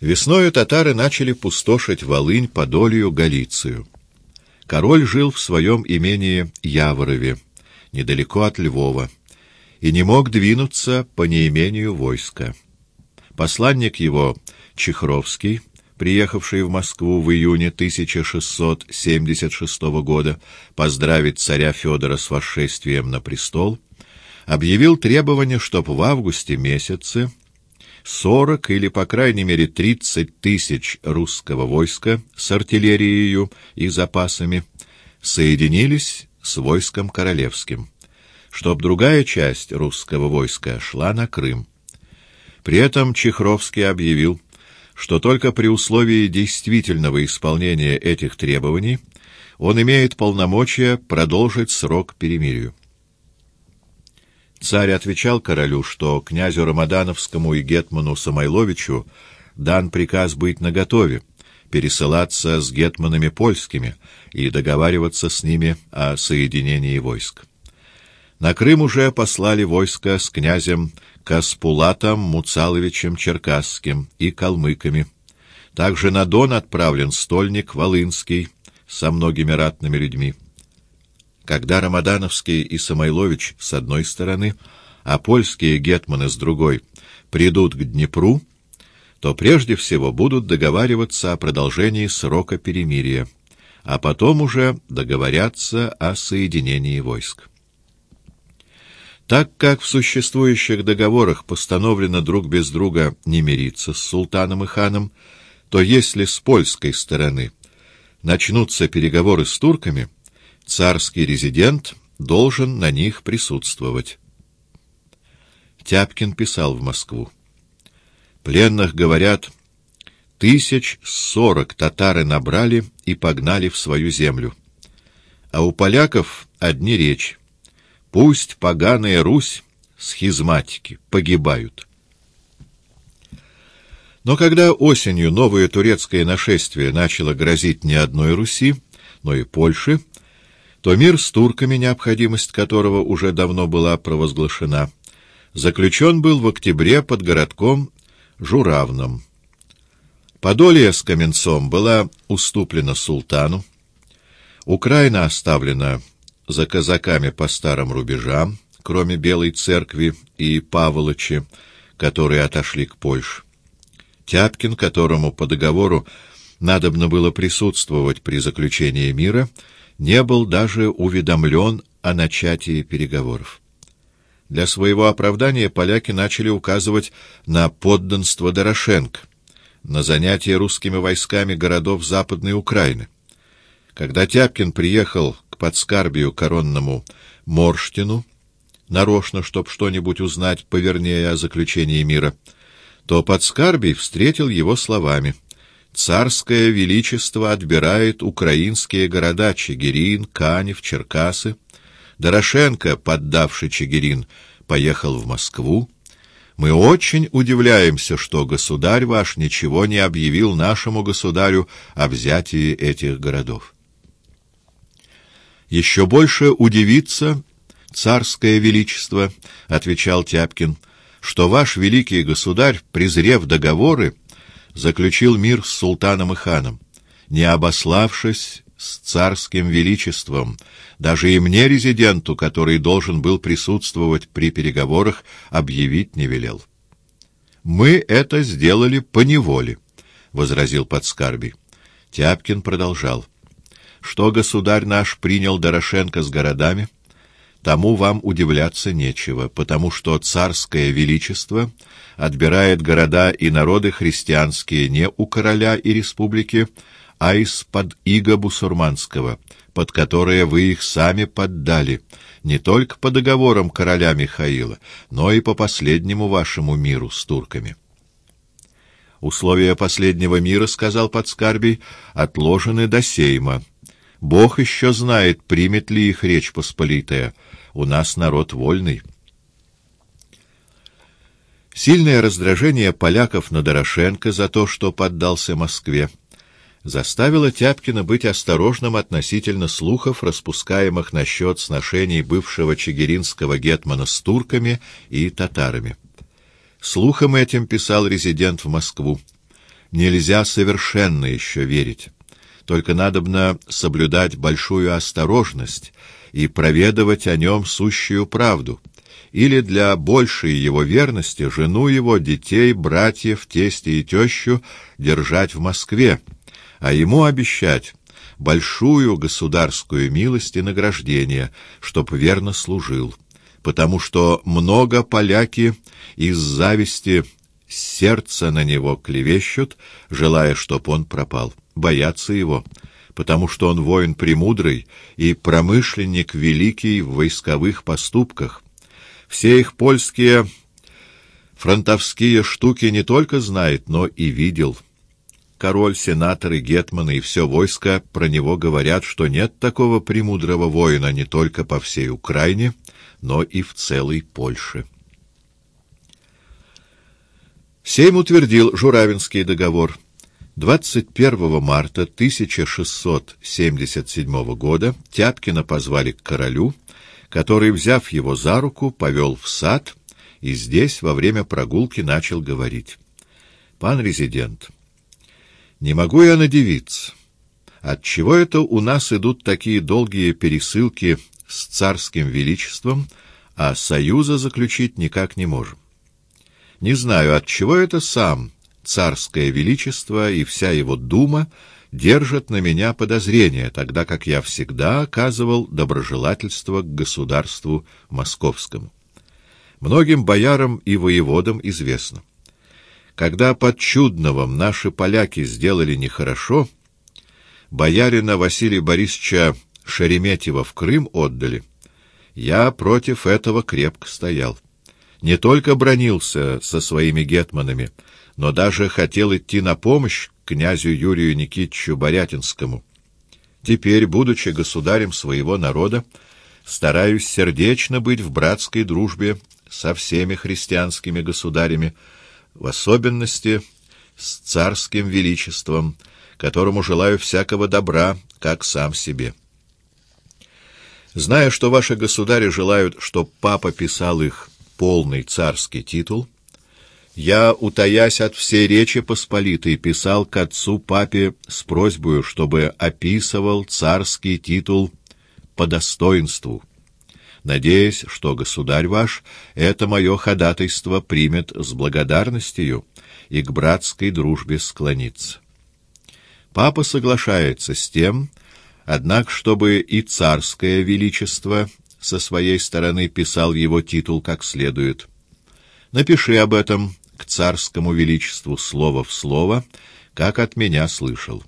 Весною татары начали пустошить Волынь, Подолью, Галицию. Король жил в своем имении Яворове, недалеко от Львова, и не мог двинуться по неимению войска. Посланник его, Чехровский, приехавший в Москву в июне 1676 года поздравить царя Федора с восшествием на престол, объявил требование, чтоб в августе месяце 40 или, по крайней мере, 30 тысяч русского войска с артиллерией и запасами соединились с войском королевским, чтоб другая часть русского войска шла на Крым. При этом Чехровский объявил, что только при условии действительного исполнения этих требований он имеет полномочия продолжить срок перемирию. Царь отвечал королю, что князю Рамадановскому и гетману Самойловичу дан приказ быть наготове, пересылаться с гетманами польскими и договариваться с ними о соединении войск. На Крым уже послали войско с князем Каспулатом Муцаловичем Черкасским и калмыками. Также на Дон отправлен стольник Волынский со многими ратными людьми. Когда Рамадановский и Самойлович с одной стороны, а польские гетманы с другой придут к Днепру, то прежде всего будут договариваться о продолжении срока перемирия, а потом уже договорятся о соединении войск. Так как в существующих договорах постановлено друг без друга не мириться с султаном и ханом, то если с польской стороны начнутся переговоры с турками — царский резидент должен на них присутствовать. Тяпкин писал в Москву. Пленных, говорят, тысяч сорок татары набрали и погнали в свою землю. А у поляков одни речь. Пусть поганая Русь, схизматики, погибают. Но когда осенью новое турецкое нашествие начало грозить не одной Руси, но и Польше, то мир с турками, необходимость которого уже давно была провозглашена, заключен был в октябре под городком Журавном. Подолье с Каменцом была уступлена султану, Украина оставлена за казаками по старым рубежам, кроме Белой церкви и Паволочи, которые отошли к Польше. Тяпкин, которому по договору надобно было присутствовать при заключении мира, — не был даже уведомлен о начатии переговоров. Для своего оправдания поляки начали указывать на подданство Дорошенко, на занятие русскими войсками городов Западной Украины. Когда Тяпкин приехал к подскарбию коронному Морштину, нарочно, чтоб что-нибудь узнать повернее о заключении мира, то подскарбий встретил его словами — Царское величество отбирает украинские города Чигирин, Канев, Черкасы. Дорошенко, поддавший Чигирин, поехал в Москву. Мы очень удивляемся, что государь ваш ничего не объявил нашему государю о взятии этих городов. Еще больше удивится царское величество, — отвечал Тяпкин, — что ваш великий государь, презрев договоры, заключил мир с султаном и ханом, не обославшись с царским величеством, даже и мне, резиденту, который должен был присутствовать при переговорах, объявить не велел. «Мы это сделали по неволе», — возразил подскарби. Тяпкин продолжал. «Что государь наш принял Дорошенко с городами?» Тому вам удивляться нечего, потому что царское величество отбирает города и народы христианские не у короля и республики, а из-под иго бусурманского, под которое вы их сами поддали, не только по договорам короля Михаила, но и по последнему вашему миру с турками. Условия последнего мира, — сказал Подскарбий, — отложены до сейма. Бог еще знает, примет ли их Речь Посполитая. У нас народ вольный. Сильное раздражение поляков на Дорошенко за то, что поддался Москве, заставило Тяпкина быть осторожным относительно слухов, распускаемых насчет сношений бывшего чигиринского гетмана с турками и татарами. Слухом этим писал резидент в Москву. нельзя совершенно еще верить. Только надобно соблюдать большую осторожность и проведывать о нем сущую правду, или для большей его верности жену его, детей, братьев, тестя и тещу держать в Москве, а ему обещать большую государскую милость и награждение, чтоб верно служил, потому что много поляки из зависти сердца на него клевещут, желая, чтоб он пропал, боятся его, потому что он воин премудрый и промышленник великий в войсковых поступках. Все их польские фронтовские штуки не только знает, но и видел — король, сенаторы, гетманы и все войско про него говорят, что нет такого премудрого воина не только по всей Украине, но и в целой Польше. Сейм утвердил Журавинский договор. 21 марта 1677 года Тяпкина позвали к королю, который, взяв его за руку, повел в сад и здесь во время прогулки начал говорить. «Пан резидент, не могу я надевиться. Отчего это у нас идут такие долгие пересылки с царским величеством, а союза заключить никак не можем? Не знаю, отчего это сам царское величество и вся его дума держат на меня подозрения, тогда как я всегда оказывал доброжелательство к государству московскому. Многим боярам и воеводам известно. Когда под Чудновым наши поляки сделали нехорошо, боярина Василия Борисовича Шереметьева в Крым отдали, я против этого крепко стоял. Не только бронился со своими гетманами, но даже хотел идти на помощь князю Юрию Никитичу Борятинскому. Теперь, будучи государем своего народа, стараюсь сердечно быть в братской дружбе со всеми христианскими государями, в особенности с царским величеством, которому желаю всякого добра, как сам себе. Зная, что ваши государи желают, чтоб папа писал их полный царский титул, я, утаясь от всей речи посполитой, писал к отцу папе с просьбой, чтобы описывал царский титул по достоинству, надеясь, что государь ваш это мое ходатайство примет с благодарностью и к братской дружбе склонится. Папа соглашается с тем, однако, чтобы и царское величество со своей стороны писал его титул как следует. Напиши об этом к царскому величеству слово в слово, как от меня слышал.